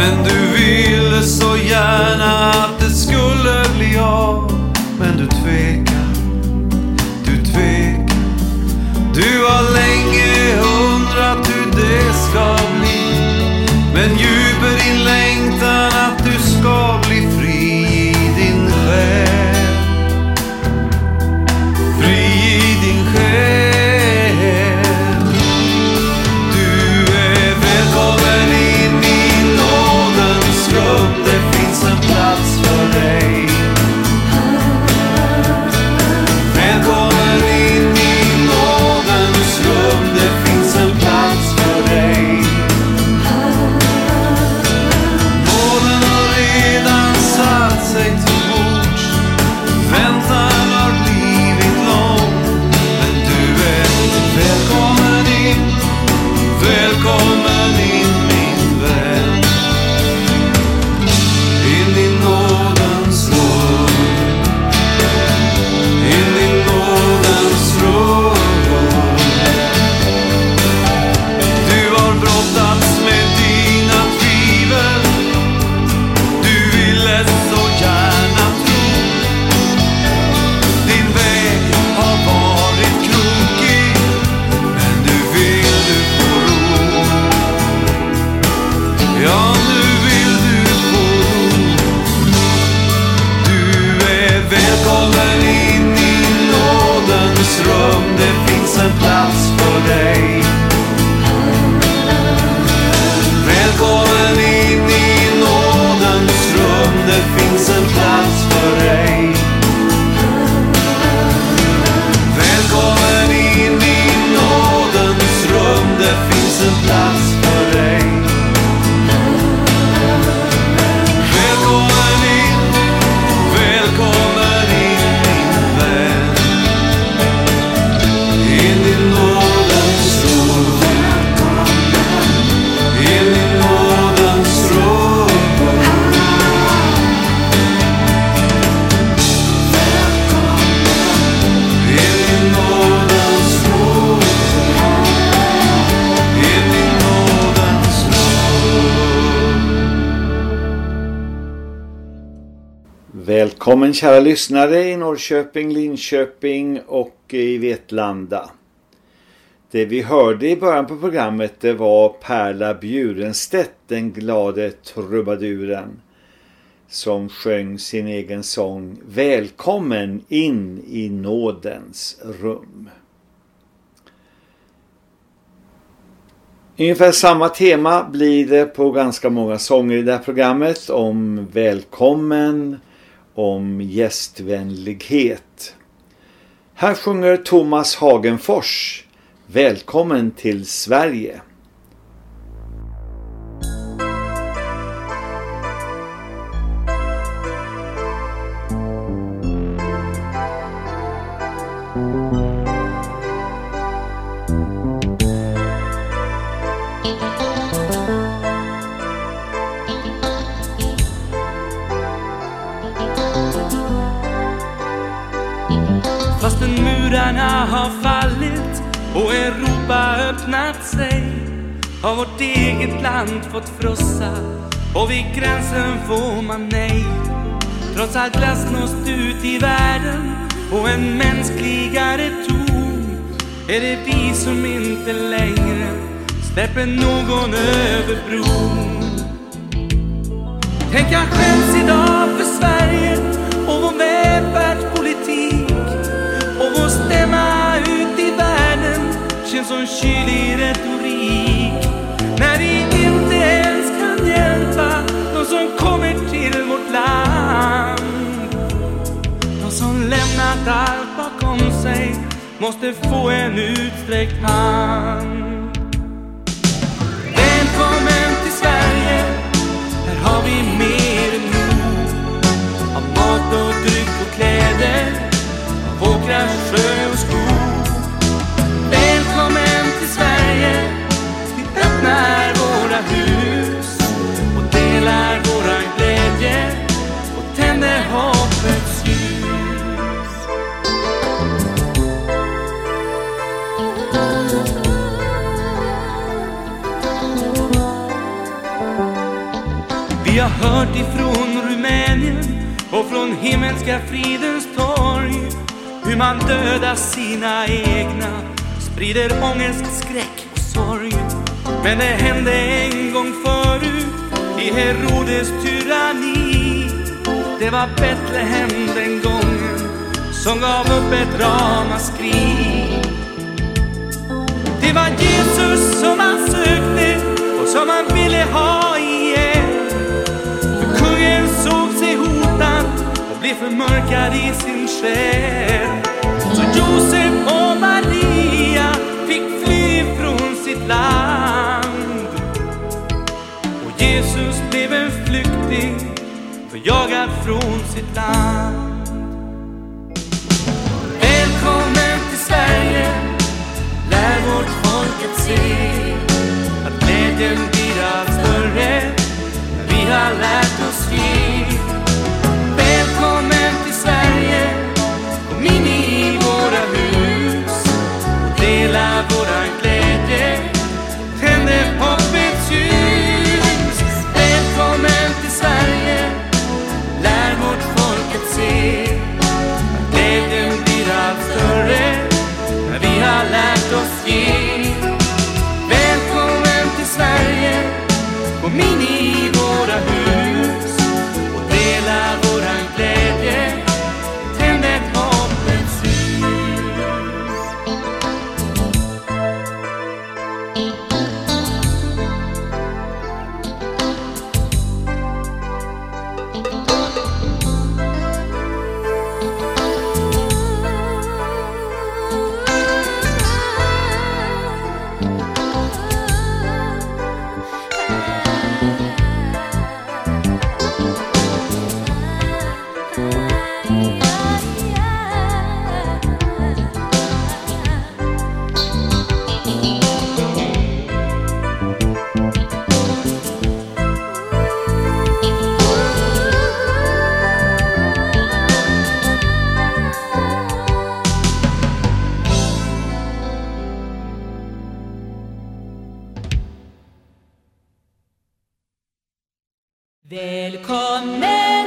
Men du ville så gärna att det skulle bli av. Men du tvekar, du tvekar. Du har Välkommen kära lyssnare i Norrköping, Linköping och i Vetlanda. Det vi hörde i början på programmet det var Perla Bjurenstedt, den glade trubaduren, som sjöng sin egen sång Välkommen in i nådens rum. Ungefär samma tema blir det på ganska många sånger i det här programmet om välkommen, om gästvänlighet. Här sjunger Thomas Hagenfors Välkommen till Sverige. Öppnat sig. Har vårt eget land fått frossa. Och vid gränsen får man nej. Trots allt glasnost ut i världen. Och en mänskligare ton. Är det vi som inte längre släpper någon över bron. Tänk jag skäms idag för Sverige och vår välfärdspolitik. Och vår stämma en sån kylig retorik när vi inte ens kan hjälpa de som kommer till vårt land. De som lämnat allt bakom sig måste få en utsträckt hand. Välkommen till Sverige, här har vi mer än nog av mat och dryck och kläder, av åkrar, sjö och skog. Hus och delar våran glädje och tänder hoppets ljus. Vi har hört ifrån Rumänien och från himmelska fridens torg hur man dödar sina egna, sprider ångest, skräck och sorg. Men det hände en gång förut i Herodes tyranni. Det var Betlehem den gången som gav upp ett ramaskri. Det var Jesus som han sökte och som han ville ha igen. För kungen såg sig hotad och blev förmörkad i sin själ. Jagad från sitt land. Välkommen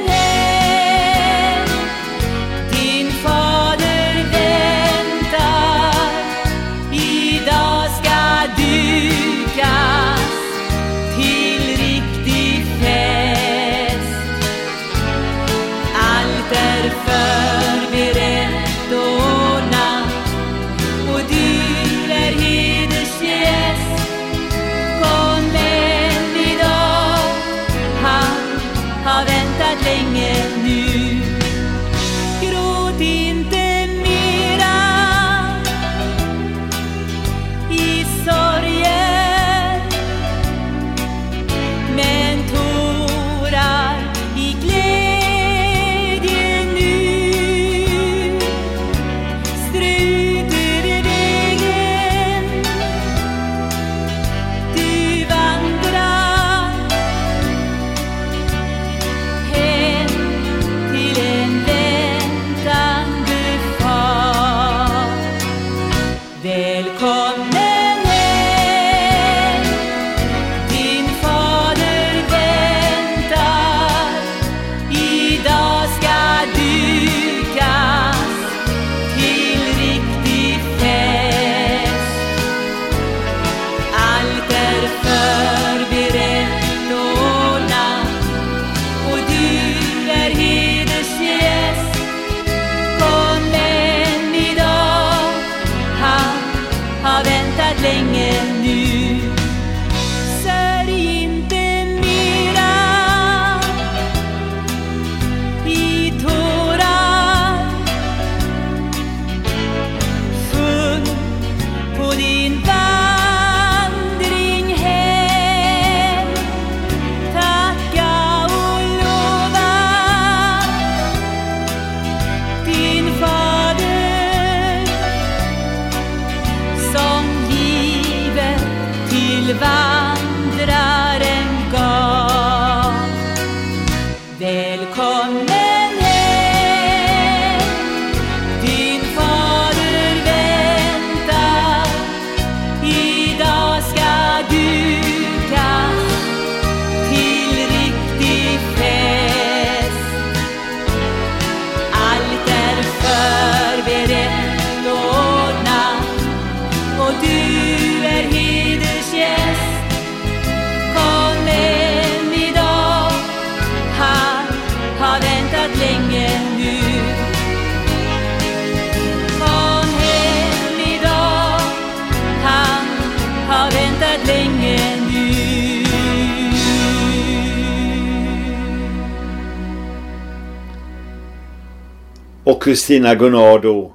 Kristina Gunnardo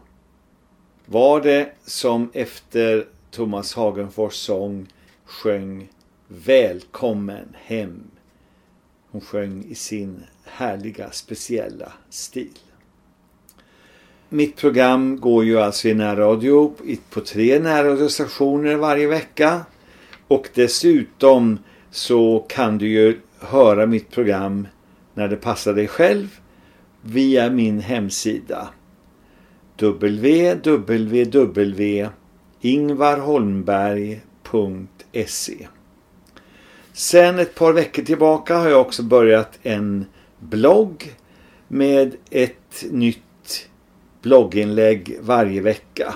var det som efter Thomas Hagenfors sång sjöng Välkommen hem. Hon sjöng i sin härliga speciella stil. Mitt program går ju alltså i närradio på tre närradiostationer varje vecka. Och dessutom så kan du ju höra mitt program när det passar dig själv via min hemsida www.ingvarholmberg.se Sen ett par veckor tillbaka har jag också börjat en blogg med ett nytt blogginlägg varje vecka.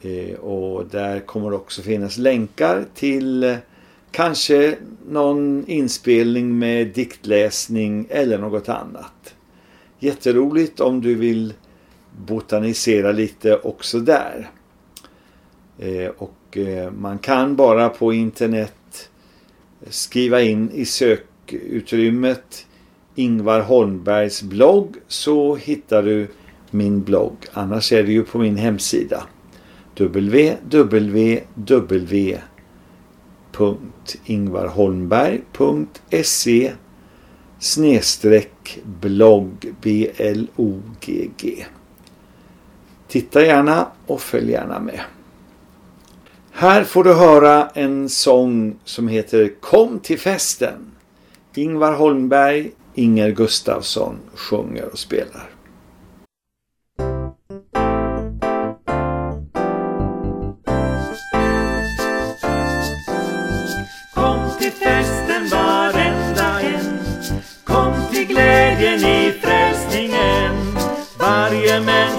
Eh, och där kommer också finnas länkar till kanske någon inspelning med diktläsning eller något annat. Jätteroligt om du vill botanisera lite också där. Eh, och eh, man kan bara på internet skriva in i sökutrymmet Ingvar Holmbergs blogg så hittar du min blogg. Annars är det ju på min hemsida www.ingvarholmberg.se snedstreck blogg B-L-O-G-G. Titta gärna och följ gärna med. Här får du höra en sång som heter Kom till festen. Ingvar Holmberg, Inger Gustafsson sjunger och spelar.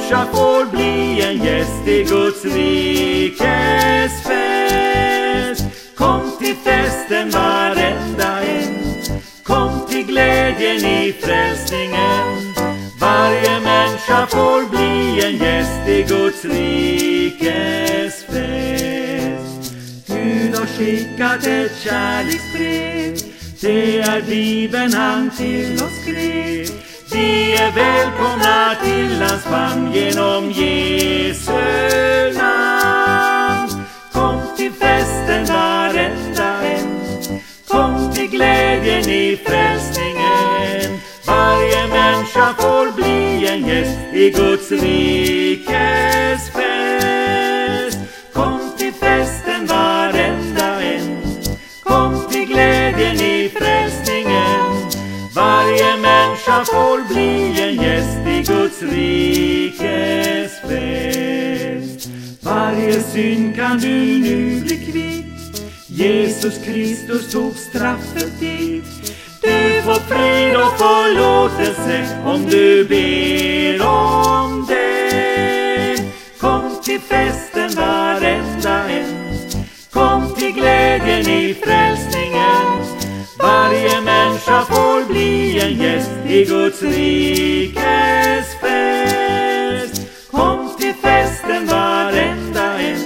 Människa får bli en gäst i Guds rikes fest. Kom till festen varenda en. Kom till glädjen i frälsningen. Varje människa får bli en gäst i Guds rikes fest. Gud har skickat ett kärleksbrev det är Bibeln han till oss skrev. Vi är välkomna till hans famn genom Jesu namn. Kom till festen varenda en. Kom till glädjen i frälsningen. Varje människa får bli en gäst i Guds rikes fest. Guds rikes fest. Varje synd kan du nu bli kvitt. Jesus Kristus tog straffet dit. Du får frid och förlåtelse om du ber om det. Kom till festen varenda en. Kom till glädjen i frälsningen. Varje människa får bli en gäst i Guds rikes fest. Kom till festen varenda en.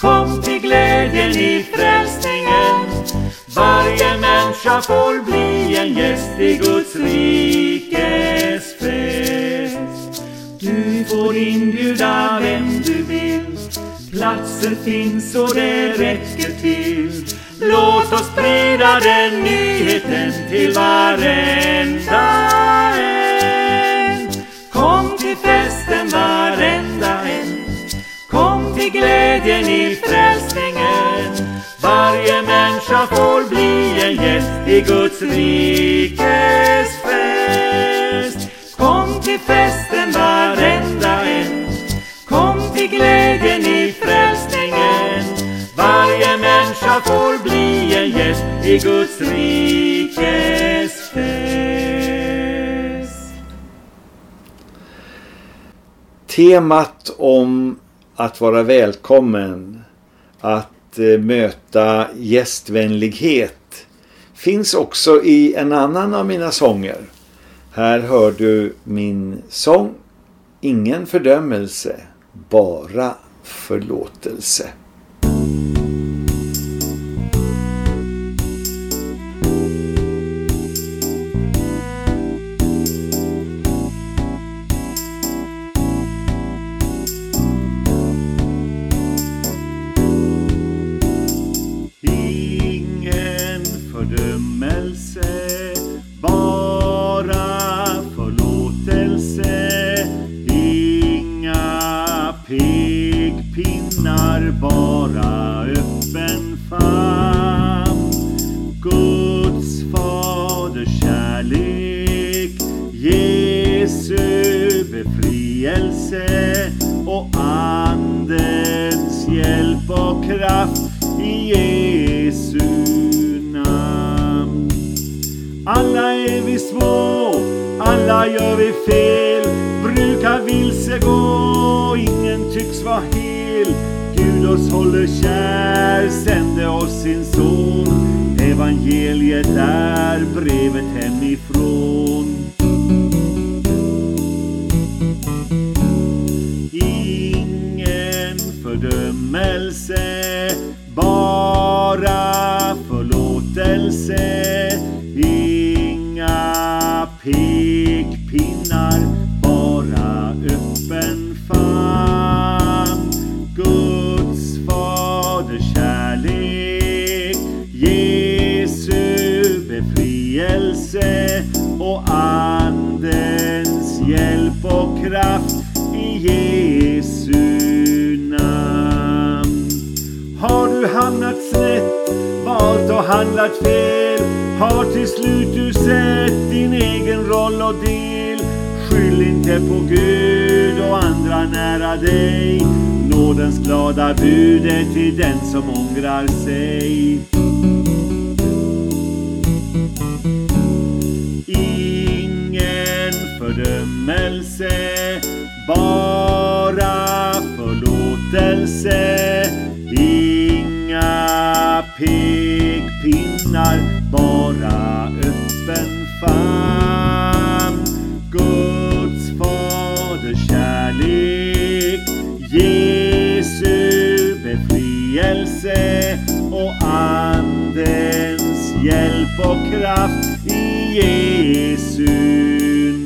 Kom till glädjen i frälsningen. Varje människa får bli en gäst i Guds rikes fest. Du får inbjuda vem du vill. Platser finns och det räcker till. Låt oss sprida den nyheten till varenda en. Kom till festen varenda en. Kom till glädjen i frälsningen. Varje människa får bli en gäst i Guds rikes fest. Kom till festen varenda en. Kom till glädjen i frälsningen. Varje människa får bli en gäst i Guds rikes fest. Temat om att vara välkommen, att eh, möta gästvänlighet finns också i en annan av mina sånger. Här hör du min sång Ingen fördömelse, bara förlåtelse. Varit fel, har till slut du sett din egen roll och del. Skyll inte på Gud och andra nära dig. Nådens glada bud är till den som ångrar sig. Ingen fördömelse, bara förlåtelse. Pekpinnar, bara öppen famn. Guds faders kärlek, Jesu befrielse och Andens hjälp och kraft i Jesu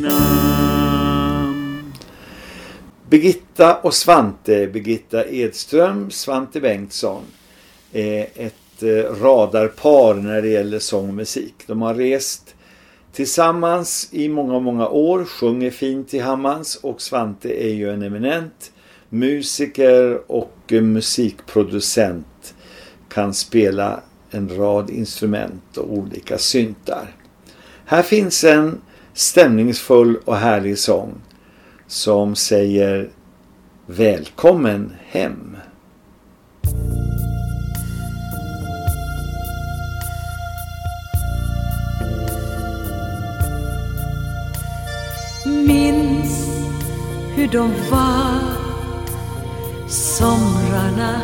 namn. Birgitta och Svante, Birgitta Edström, Svante Bengtsson eh, Ett ett radarpar när det gäller sång och musik. De har rest tillsammans i många, många år, sjunger fint tillsammans och Svante är ju en eminent musiker och musikproducent. Kan spela en rad instrument och olika syntar. Här finns en stämningsfull och härlig sång som säger Välkommen hem. De var Somrarna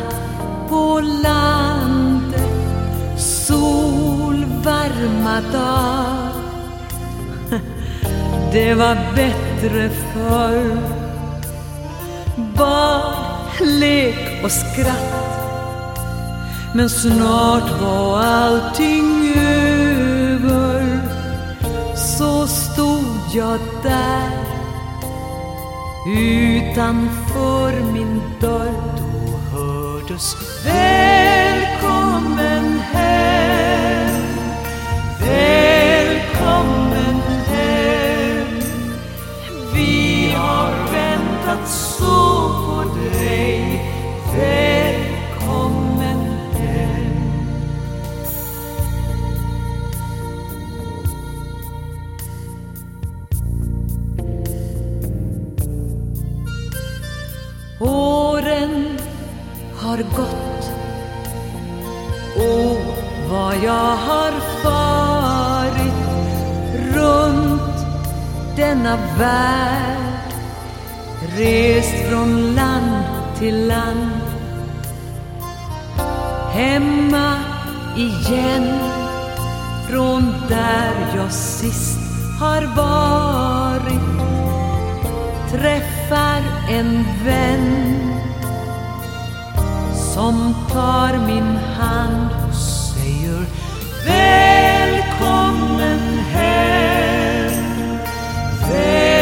på landet. Solvarma dag. Det var bättre förr. Bad, lek och skratt. Men snart var allting över. Så stod jag där. Utanför min dörr Då hördes Välkommen hem. Välkommen hem. Vi har väntat så på dig. Har gått. Och vad jag har farit runt denna värld. Rest från land till land. Hemma igen. Från där jag sist har varit. Träffar en vän som tar min hand och säger Välkommen hem Välkommen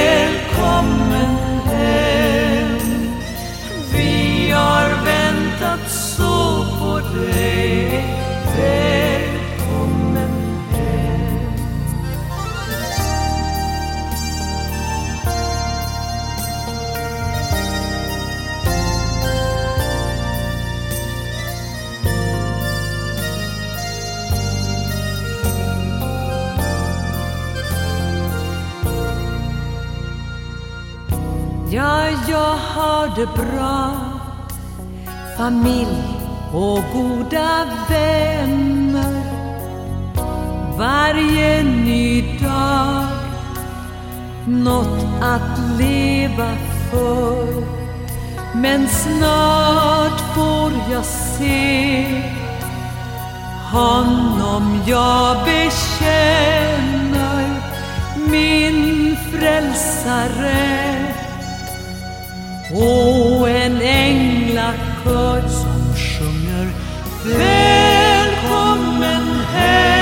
bra. Familj och goda vänner. Varje ny dag. Något att leva för. Men snart får jag se Honom jag bekänner Min frälsare och en änglakör som sjunger Välkommen hem,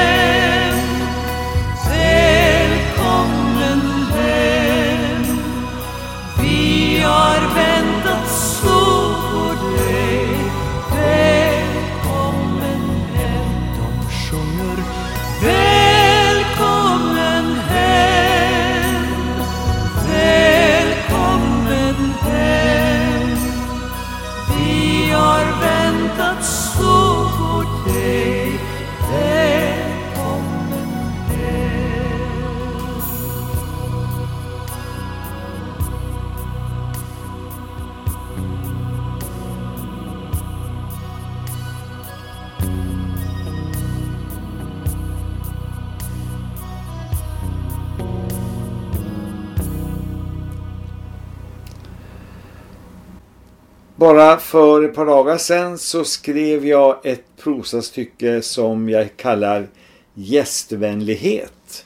Bara för ett par dagar sedan så skrev jag ett prosastycke som jag kallar Gästvänlighet.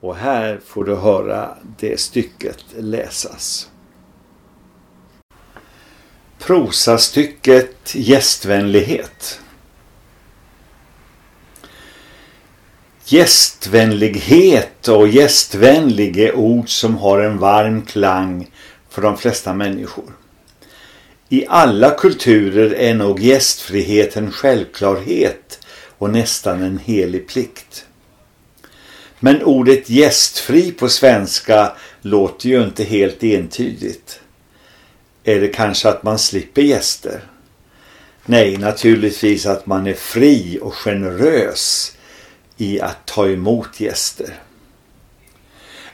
Och här får du höra det stycket läsas. Prosastycket Gästvänlighet Gästvänlighet och gästvänlig är ord som har en varm klang för de flesta människor. I alla kulturer är nog gästfrihet en självklarhet och nästan en helig plikt. Men ordet gästfri på svenska låter ju inte helt entydigt. Är det kanske att man slipper gäster? Nej, naturligtvis att man är fri och generös i att ta emot gäster.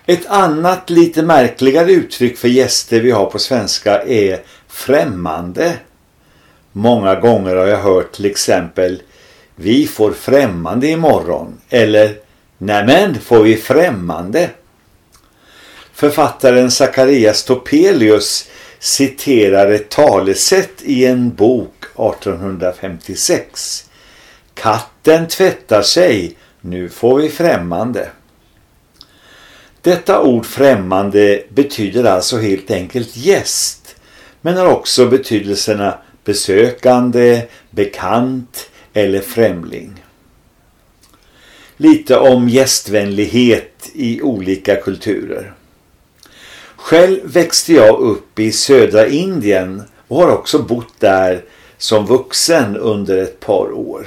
Ett annat lite märkligare uttryck för gäster vi har på svenska är främmande. Många gånger har jag hört till exempel Vi får främmande imorgon eller Nämen får vi främmande. Författaren Zacharias Topelius citerar ett talesätt i en bok 1856. Katten tvättar sig, nu får vi främmande. Detta ord främmande betyder alltså helt enkelt gäst men har också betydelserna besökande, bekant eller främling. Lite om gästvänlighet i olika kulturer. Själv växte jag upp i södra Indien och har också bott där som vuxen under ett par år.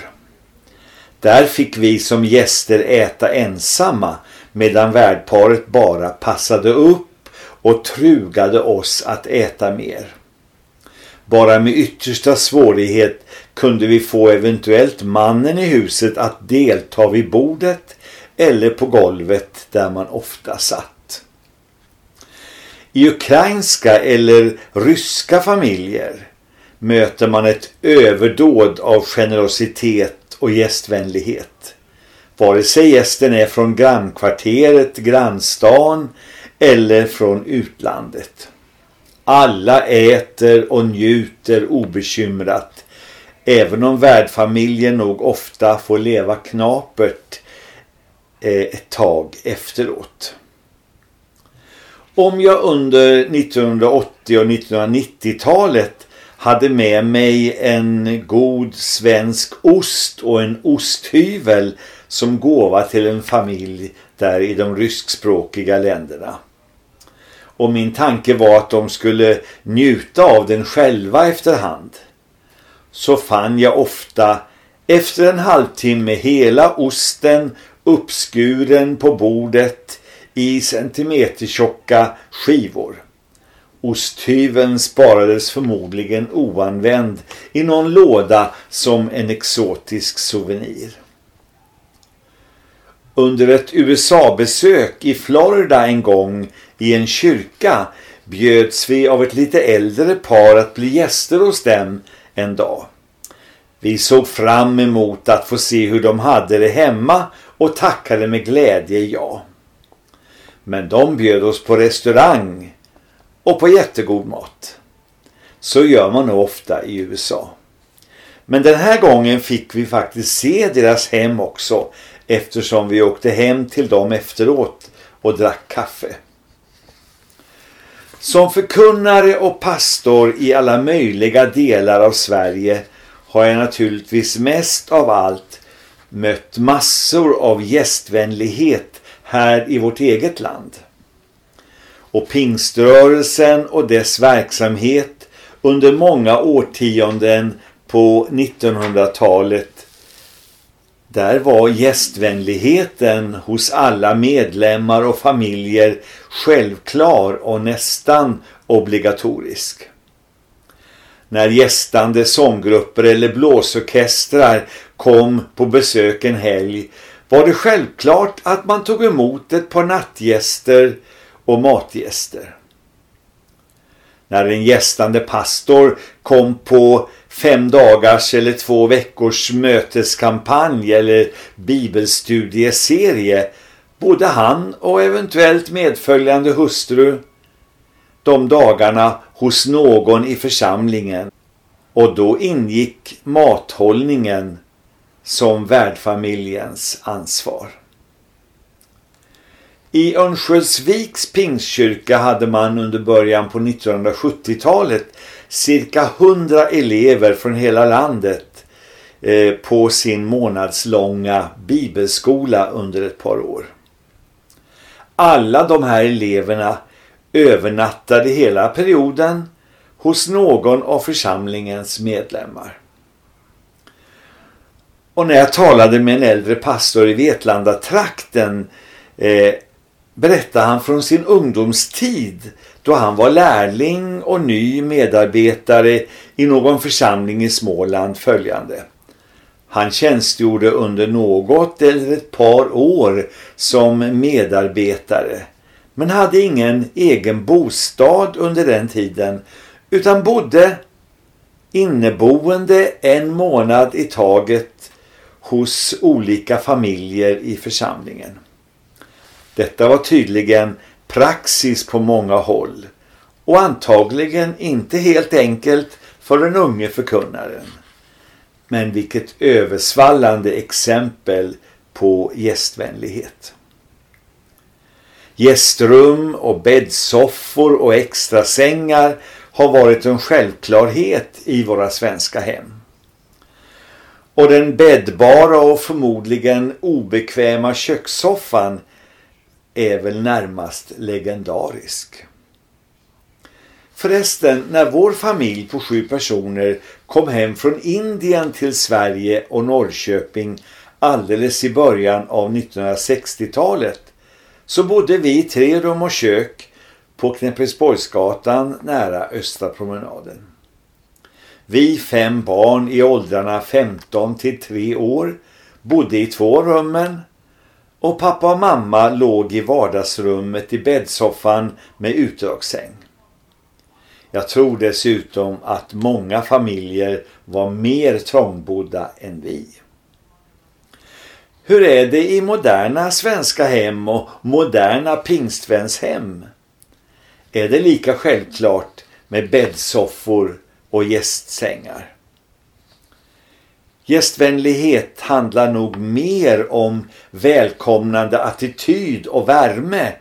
Där fick vi som gäster äta ensamma medan värdparet bara passade upp och trugade oss att äta mer. Bara med yttersta svårighet kunde vi få eventuellt mannen i huset att delta vid bordet eller på golvet där man ofta satt. I ukrainska eller ryska familjer möter man ett överdåd av generositet och gästvänlighet. Vare sig gästen är från grannkvarteret, grannstan eller från utlandet. Alla äter och njuter obekymrat även om värdfamiljen nog ofta får leva knapert eh, ett tag efteråt. Om jag under 1980 och 1990-talet hade med mig en god svensk ost och en osthyvel som gåva till en familj där i de ryskspråkiga länderna. Och min tanke var att de skulle njuta av den själva efterhand. Så fann jag ofta efter en halvtimme hela osten uppskuren på bordet i centimetertjocka skivor. Osthyveln sparades förmodligen oanvänd i någon låda som en exotisk souvenir. Under ett USA-besök i Florida en gång i en kyrka bjöds vi av ett lite äldre par att bli gäster hos dem en dag. Vi såg fram emot att få se hur de hade det hemma och tackade med glädje ja. Men de bjöd oss på restaurang och på jättegod mat. Så gör man nog ofta i USA. Men den här gången fick vi faktiskt se deras hem också eftersom vi åkte hem till dem efteråt och drack kaffe. Som förkunnare och pastor i alla möjliga delar av Sverige har jag naturligtvis mest av allt mött massor av gästvänlighet här i vårt eget land. Och pingströrelsen och dess verksamhet under många årtionden på 1900-talet där var gästvänligheten hos alla medlemmar och familjer självklar och nästan obligatorisk. När gästande sånggrupper eller blåsorkestrar kom på besök en helg var det självklart att man tog emot ett par nattgäster och matgäster. När en gästande pastor kom på fem dagars eller två veckors möteskampanj eller bibelstudieserie. Bodde han och eventuellt medföljande hustru. De dagarna hos någon i församlingen. Och då ingick mathållningen som värdfamiljens ansvar. I Örnsköldsviks pingstkyrka hade man under början på 1970-talet cirka 100 elever från hela landet eh, på sin månadslånga bibelskola under ett par år. Alla de här eleverna övernattade hela perioden hos någon av församlingens medlemmar. Och när jag talade med en äldre pastor i Vetlanda trakten eh, berättade han från sin ungdomstid då han var lärling och ny medarbetare i någon församling i Småland följande. Han tjänstgjorde under något eller ett par år som medarbetare men hade ingen egen bostad under den tiden utan bodde inneboende en månad i taget hos olika familjer i församlingen. Detta var tydligen praxis på många håll och antagligen inte helt enkelt för den unge förkunnaren. Men vilket översvallande exempel på gästvänlighet. Gästrum och bäddsoffor och extra sängar har varit en självklarhet i våra svenska hem. Och den bäddbara och förmodligen obekväma kökssoffan är väl närmast legendarisk. Förresten, när vår familj på sju personer kom hem från Indien till Sverige och Norrköping alldeles i början av 1960-talet så bodde vi i tre rum och kök på Knäppesborgsgatan nära Östra promenaden. Vi fem barn i åldrarna 15 till 3 år bodde i två rummen och pappa och mamma låg i vardagsrummet i bäddsoffan med utdragssäng. Jag tror dessutom att många familjer var mer trångbodda än vi. Hur är det i moderna svenska hem och moderna pingstvänshem? Är det lika självklart med bäddsoffor och gästsängar? Gästvänlighet handlar nog mer om välkomnande attityd och värme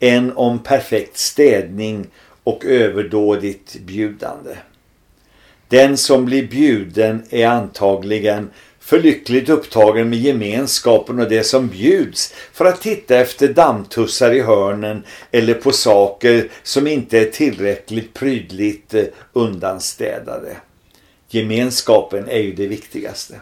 än om perfekt städning och överdådigt bjudande. Den som blir bjuden är antagligen för lyckligt upptagen med gemenskapen och det som bjuds för att titta efter dammtussar i hörnen eller på saker som inte är tillräckligt prydligt eh, undanstädade. Gemenskapen är ju det viktigaste.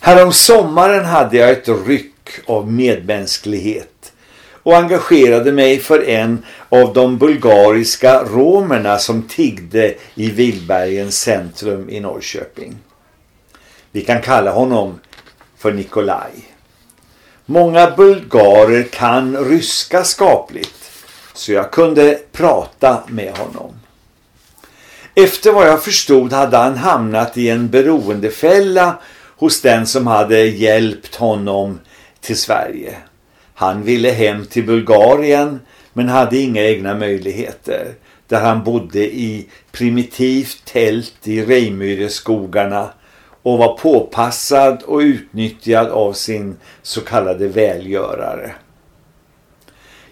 Härom sommaren hade jag ett ryck av medmänsklighet och engagerade mig för en av de bulgariska romerna som tiggde i Vilbergens centrum i Norrköping. Vi kan kalla honom för Nikolaj. Många bulgarer kan ryska skapligt så jag kunde prata med honom. Efter vad jag förstod hade han hamnat i en beroendefälla hos den som hade hjälpt honom till Sverige. Han ville hem till Bulgarien men hade inga egna möjligheter. Där han bodde i primitivt tält i Reimyreskogarna och var påpassad och utnyttjad av sin så kallade välgörare.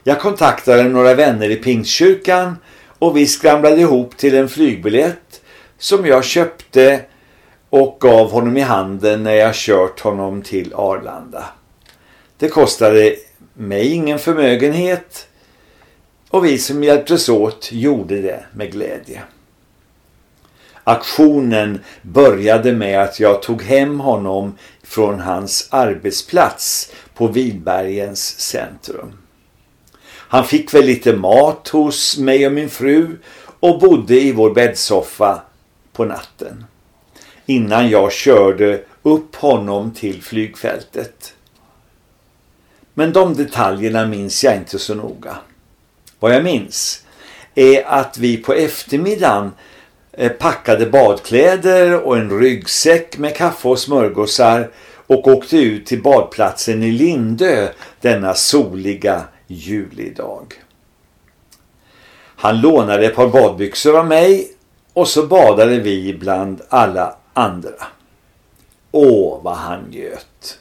Jag kontaktade några vänner i Pingstkyrkan och vi skramlade ihop till en flygbiljett som jag köpte och gav honom i handen när jag kört honom till Arlanda. Det kostade mig ingen förmögenhet och vi som hjälptes åt gjorde det med glädje. Aktionen började med att jag tog hem honom från hans arbetsplats på Vidbergens centrum. Han fick väl lite mat hos mig och min fru och bodde i vår bäddsoffa på natten. Innan jag körde upp honom till flygfältet. Men de detaljerna minns jag inte så noga. Vad jag minns är att vi på eftermiddagen eh, packade badkläder och en ryggsäck med kaffe och smörgåsar och åkte ut till badplatsen i Lindö denna soliga julidag. Han lånade ett par badbyxor av mig och så badade vi bland alla andra. Åh, vad han njöt.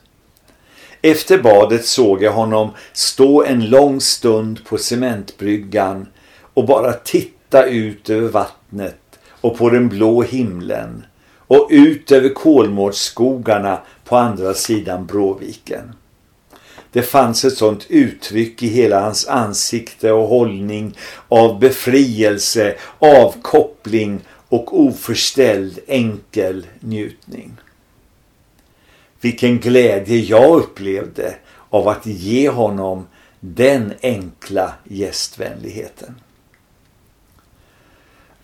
Efter badet såg jag honom stå en lång stund på cementbryggan och bara titta ut över vattnet och på den blå himlen och ut över kolmårdsskogarna på andra sidan Bråviken. Det fanns ett sånt uttryck i hela hans ansikte och hållning av befrielse, avkoppling och oförställd enkel njutning. Vilken glädje jag upplevde av att ge honom den enkla gästvänligheten.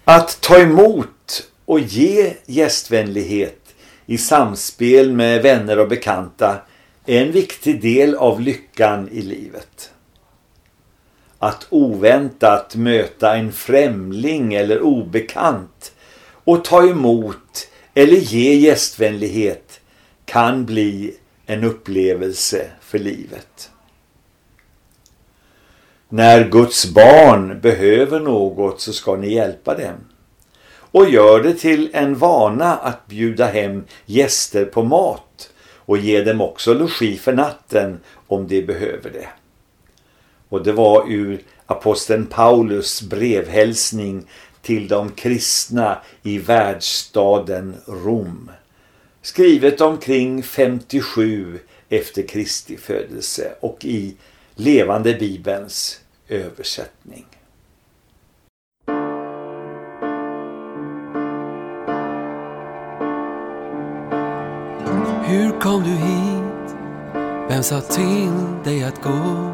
Att ta emot och ge gästvänlighet i samspel med vänner och bekanta är en viktig del av lyckan i livet. Att oväntat möta en främling eller obekant och ta emot eller ge gästvänlighet kan bli en upplevelse för livet. När Guds barn behöver något så ska ni hjälpa dem. Och gör det till en vana att bjuda hem gäster på mat och ge dem också logi för natten om de behöver det. Och det var ur aposteln Paulus brevhälsning till de kristna i världsstaden Rom. Skrivet omkring 57 efter Kristi födelse och i Levande Bibelns översättning. Hur kom du hit? Vem sa till dig att gå?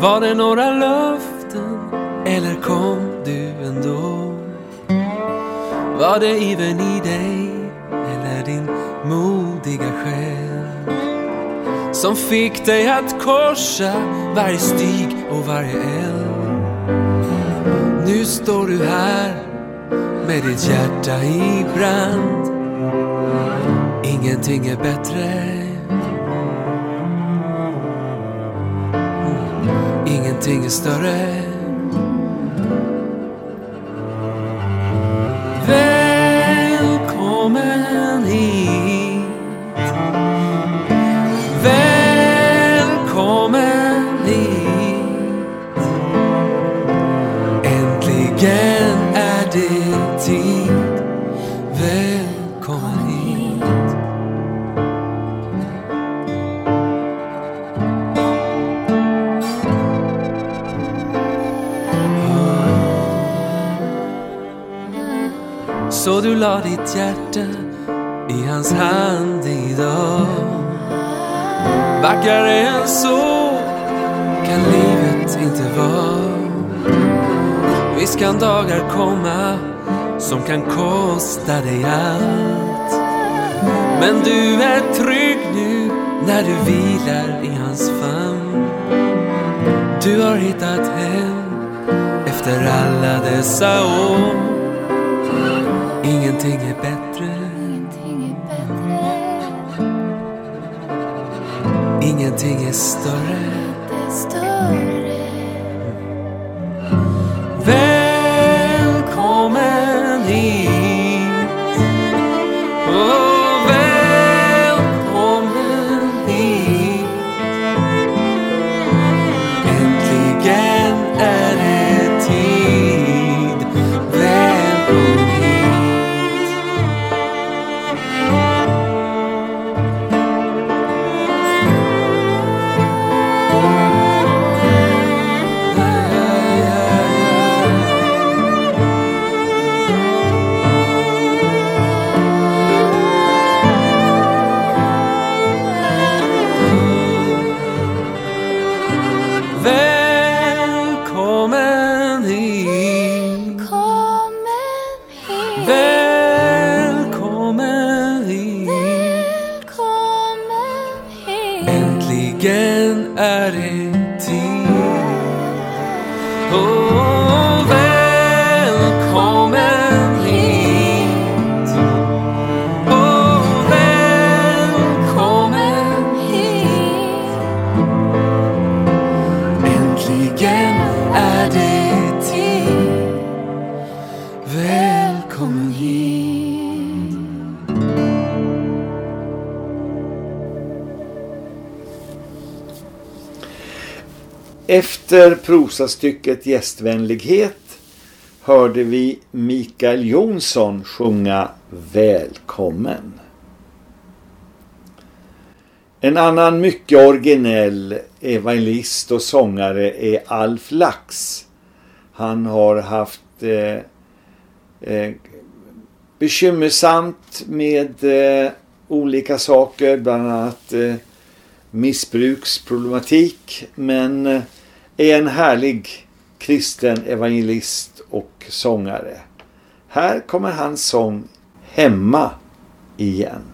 Var det några löften eller kom du ändå? Var det ivern i dig eller din modiga själ som fick dig att korsa varje stig och varje eld? Nu står du här med ditt hjärta i brand Ingenting är bättre. Ingenting är större Så du la ditt hjärta i hans hand idag. Vackrare än så kan livet inte vara. Visst kan dagar komma som kan kosta dig allt. Men du är trygg nu när du vilar i hans famn. Du har hittat hem efter alla dessa år. Ingenting är bättre. Ingenting är bättre, Ingenting är större. Efter prosastycket Gästvänlighet hörde vi Mikael Jonsson sjunga Välkommen. En annan mycket originell evangelist och sångare är Alf Lax. Han har haft eh, eh, bekymmersamt med eh, olika saker, bland annat eh, missbruksproblematik men eh, är en härlig kristen evangelist och sångare. Här kommer hans sång Hemma igen.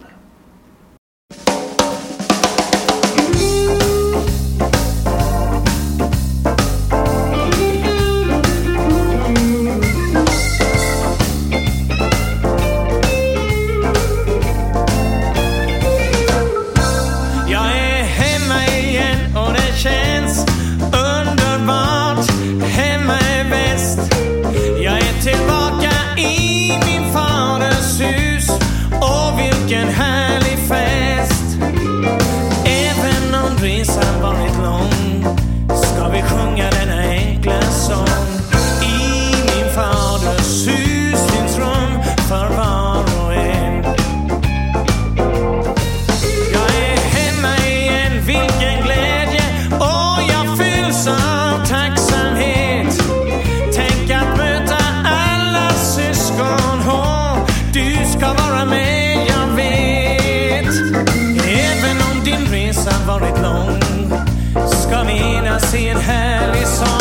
seeing her, it's on.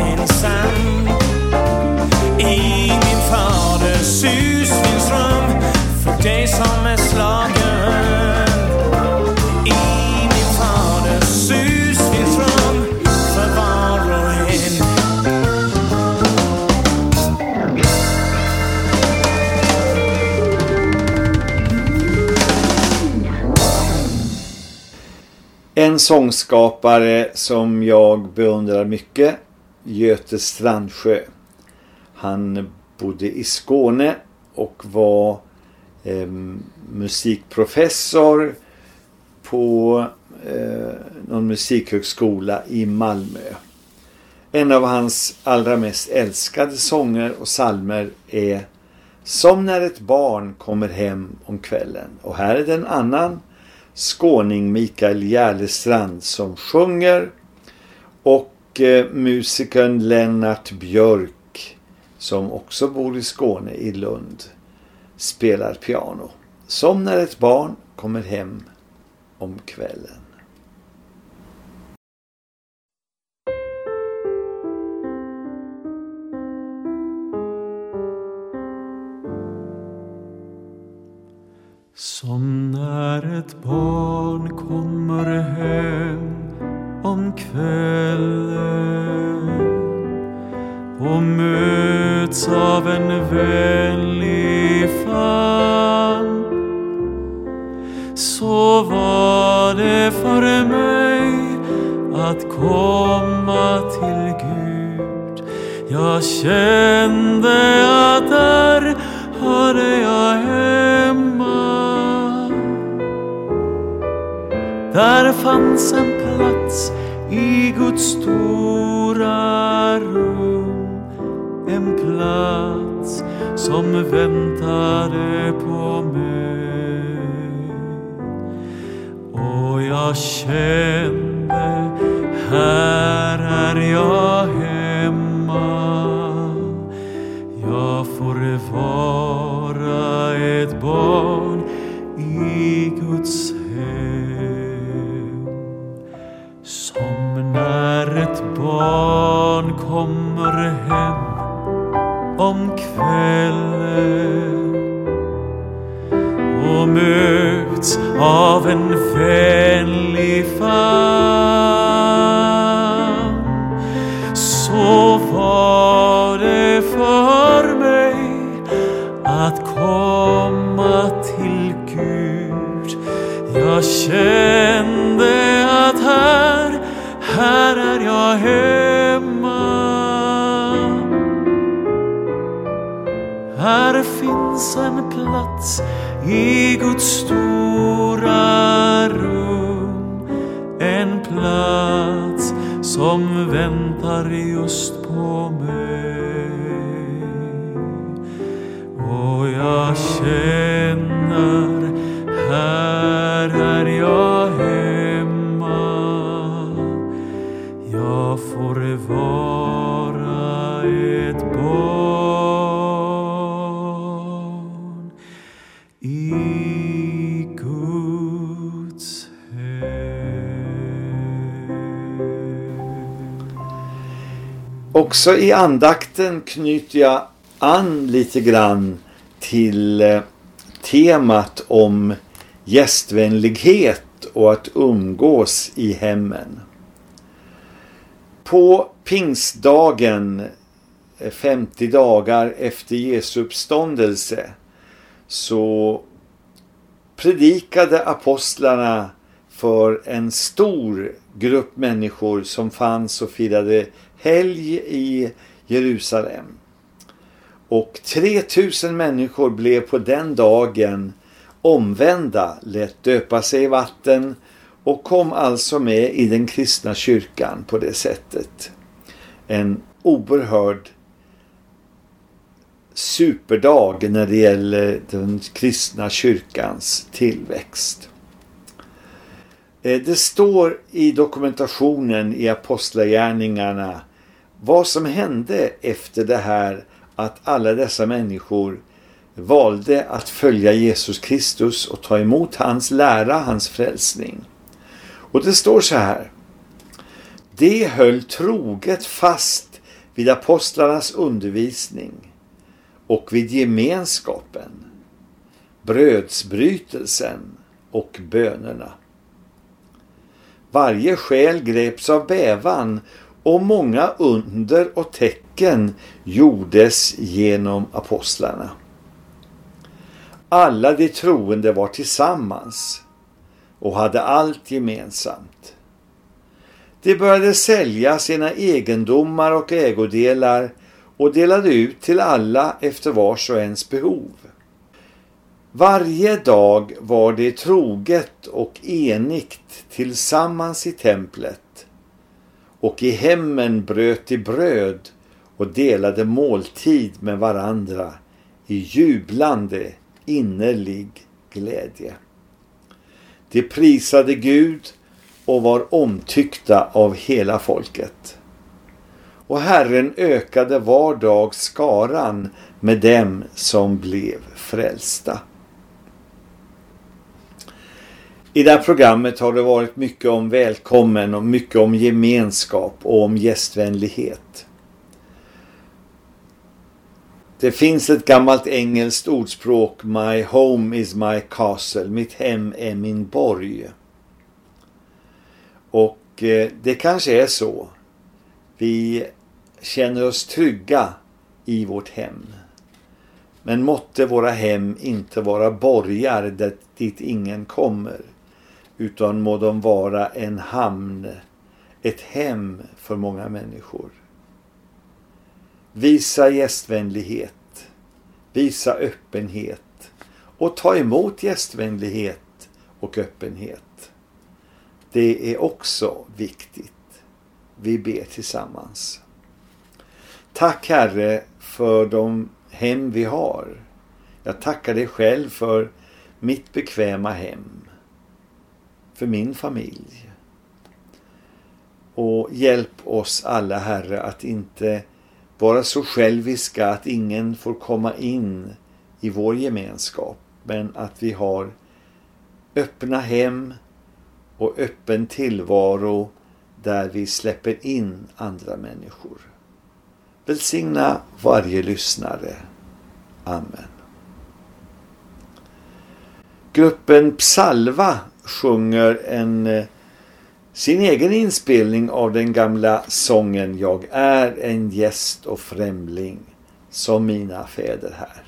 ensam i min faders husvindsrum för dig som är slagen. I min faders husvindsrum för var och en. En sångskapare som jag beundrar mycket Göte Strandsjö. Han bodde i Skåne och var eh, musikprofessor på eh, någon musikhögskola i Malmö. En av hans allra mest älskade sånger och salmer är Som när ett barn kommer hem om kvällen. Och här är det en annan skåning Mikael Järlestrand som sjunger och eh, musikern Lennart Björk som också bor i Skåne i Lund spelar piano. Som när ett barn kommer hem om kvällen. Som när ett barn kommer hem om kvällen och möts av en vänlig famn. Så var det för mig att komma till Gud. Jag kände att där hörde jag hemma. Där fanns en plats i Guds stora rum. En plats som väntade på mig. Och jag kände här är jag hemma. Jag får vara ett barn. Också i andakten knyter jag an lite grann till eh, temat om gästvänlighet och att umgås i hemmen. På pingstdagen, eh, 50 dagar efter Jesu uppståndelse, så predikade apostlarna för en stor grupp människor som fanns och firade helg i Jerusalem. Och 3000 människor blev på den dagen omvända, lät döpa sig i vatten och kom alltså med i den kristna kyrkan på det sättet. En oerhörd superdag när det gäller den kristna kyrkans tillväxt. Eh, det står i dokumentationen i Apostlagärningarna vad som hände efter det här att alla dessa människor valde att följa Jesus Kristus och ta emot hans lära, hans frälsning. Och det står så här. Det höll troget fast vid apostlarnas undervisning och vid gemenskapen, brödsbrytelsen och bönerna. Varje själ greps av bävan och många under och tecken gjordes genom apostlarna. Alla de troende var tillsammans och hade allt gemensamt. De började sälja sina egendomar och ägodelar och delade ut till alla efter vars och ens behov. Varje dag var det troget och enigt tillsammans i templet och i hemmen bröt de bröd och delade måltid med varandra i jublande innerlig glädje. De prisade Gud och var omtyckta av hela folket. Och Herren ökade var dag skaran med dem som blev frälsta. I det här programmet har det varit mycket om välkommen och mycket om gemenskap och om gästvänlighet. Det finns ett gammalt engelskt ordspråk My home is my castle. Mitt hem är min borg. Och eh, det kanske är så. Vi känner oss trygga i vårt hem. Men måtte våra hem inte vara borgar dit ingen kommer. Utan må de vara en hamn, ett hem för många människor. Visa gästvänlighet, visa öppenhet och ta emot gästvänlighet och öppenhet. Det är också viktigt. Vi ber tillsammans. Tack Herre för de hem vi har. Jag tackar dig själv för mitt bekväma hem. För min familj. Och hjälp oss alla Herre att inte vara så själviska att ingen får komma in i vår gemenskap. Men att vi har öppna hem och öppen tillvaro där vi släpper in andra människor. Välsigna varje lyssnare. Amen. Gruppen Psalva sjunger en eh, sin egen inspelning av den gamla sången Jag är en gäst och främling som mina fäder här.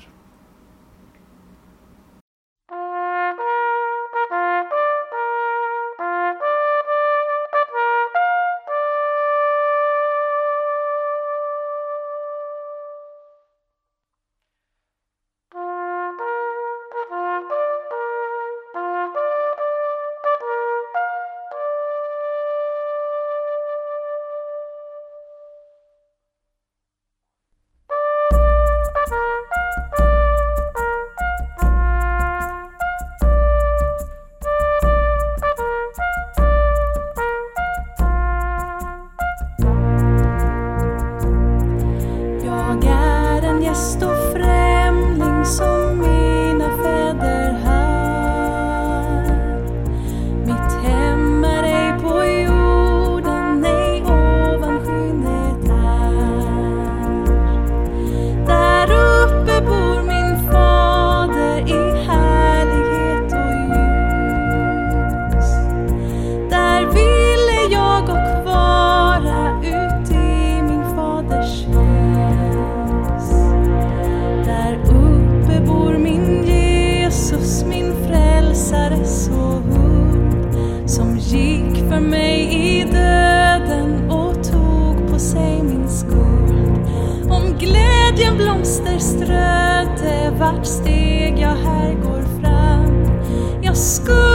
Jag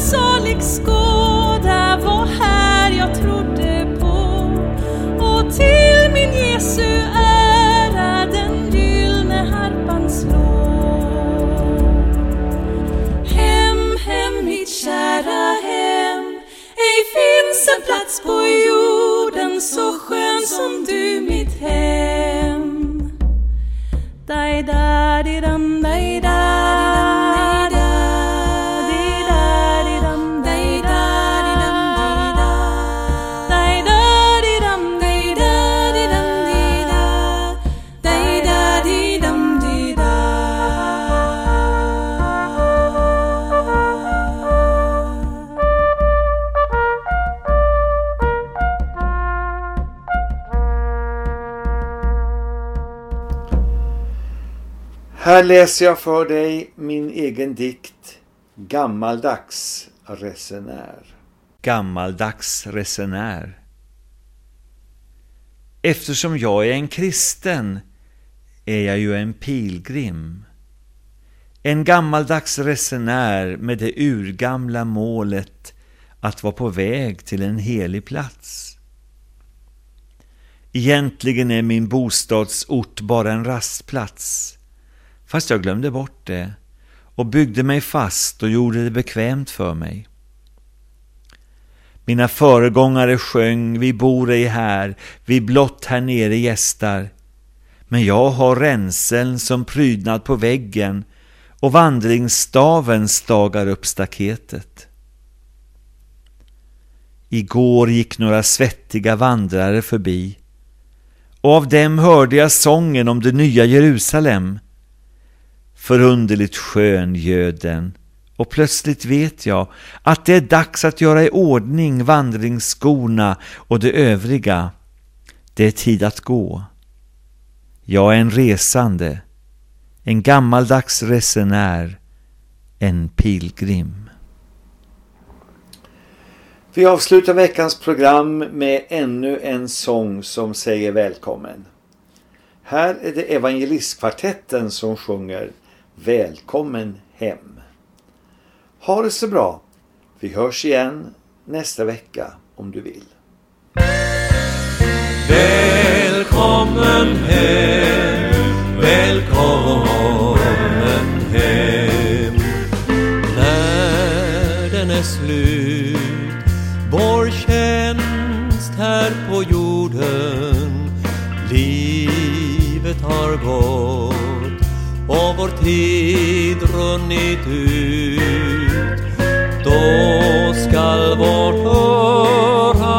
skall Här läser jag för dig min egen dikt Gammaldags resenär. Gammaldags resenär. Eftersom jag är en kristen är jag ju en pilgrim. En gammaldags resenär med det urgamla målet att vara på väg till en helig plats. Egentligen är min bostadsort bara en rastplats, fast jag glömde bort det och byggde mig fast och gjorde det bekvämt för mig. Mina föregångare sjöng Vi bor ej här, vi blott här nere gästar. Men jag har ränseln som prydnad på väggen och vandringsstaven stagar upp staketet. Igår gick några svettiga vandrare förbi och av dem hörde jag sången om det nya Jerusalem. Förunderligt skön ljöd den och plötsligt vet jag att det är dags att göra i ordning vandringsskorna och det övriga. Det är tid att gå. Jag är en resande, en gammaldags resenär, en pilgrim. Vi avslutar veckans program med ännu en sång som säger välkommen. Här är det evangelistkvartetten som sjunger Välkommen hem. Ha det så bra. Vi hörs igen nästa vecka om du vill. Välkommen hem, välkommen hem När den är slut, vår tjänst här på jorden Livet har gått vår tid runnit ut. Då skall vårt öra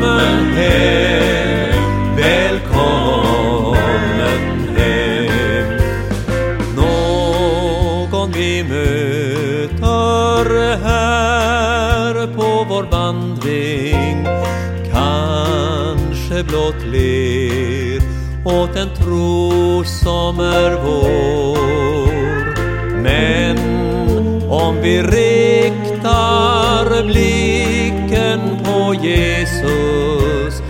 Välkommen hem, välkommen hem någon vi möter här på vår vandring. Kanske blott ler åt en tro som är vår. Men om vi riktar blicken Jesus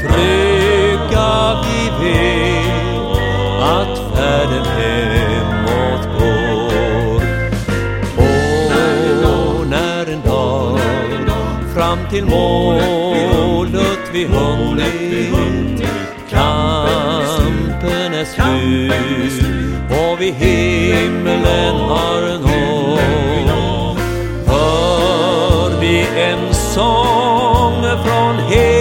trygga vi vet att färden hemåt går. Och när en dag fram till målet vi hunnit kampen är slut och vi himlen har nått hör vi en sång från heliga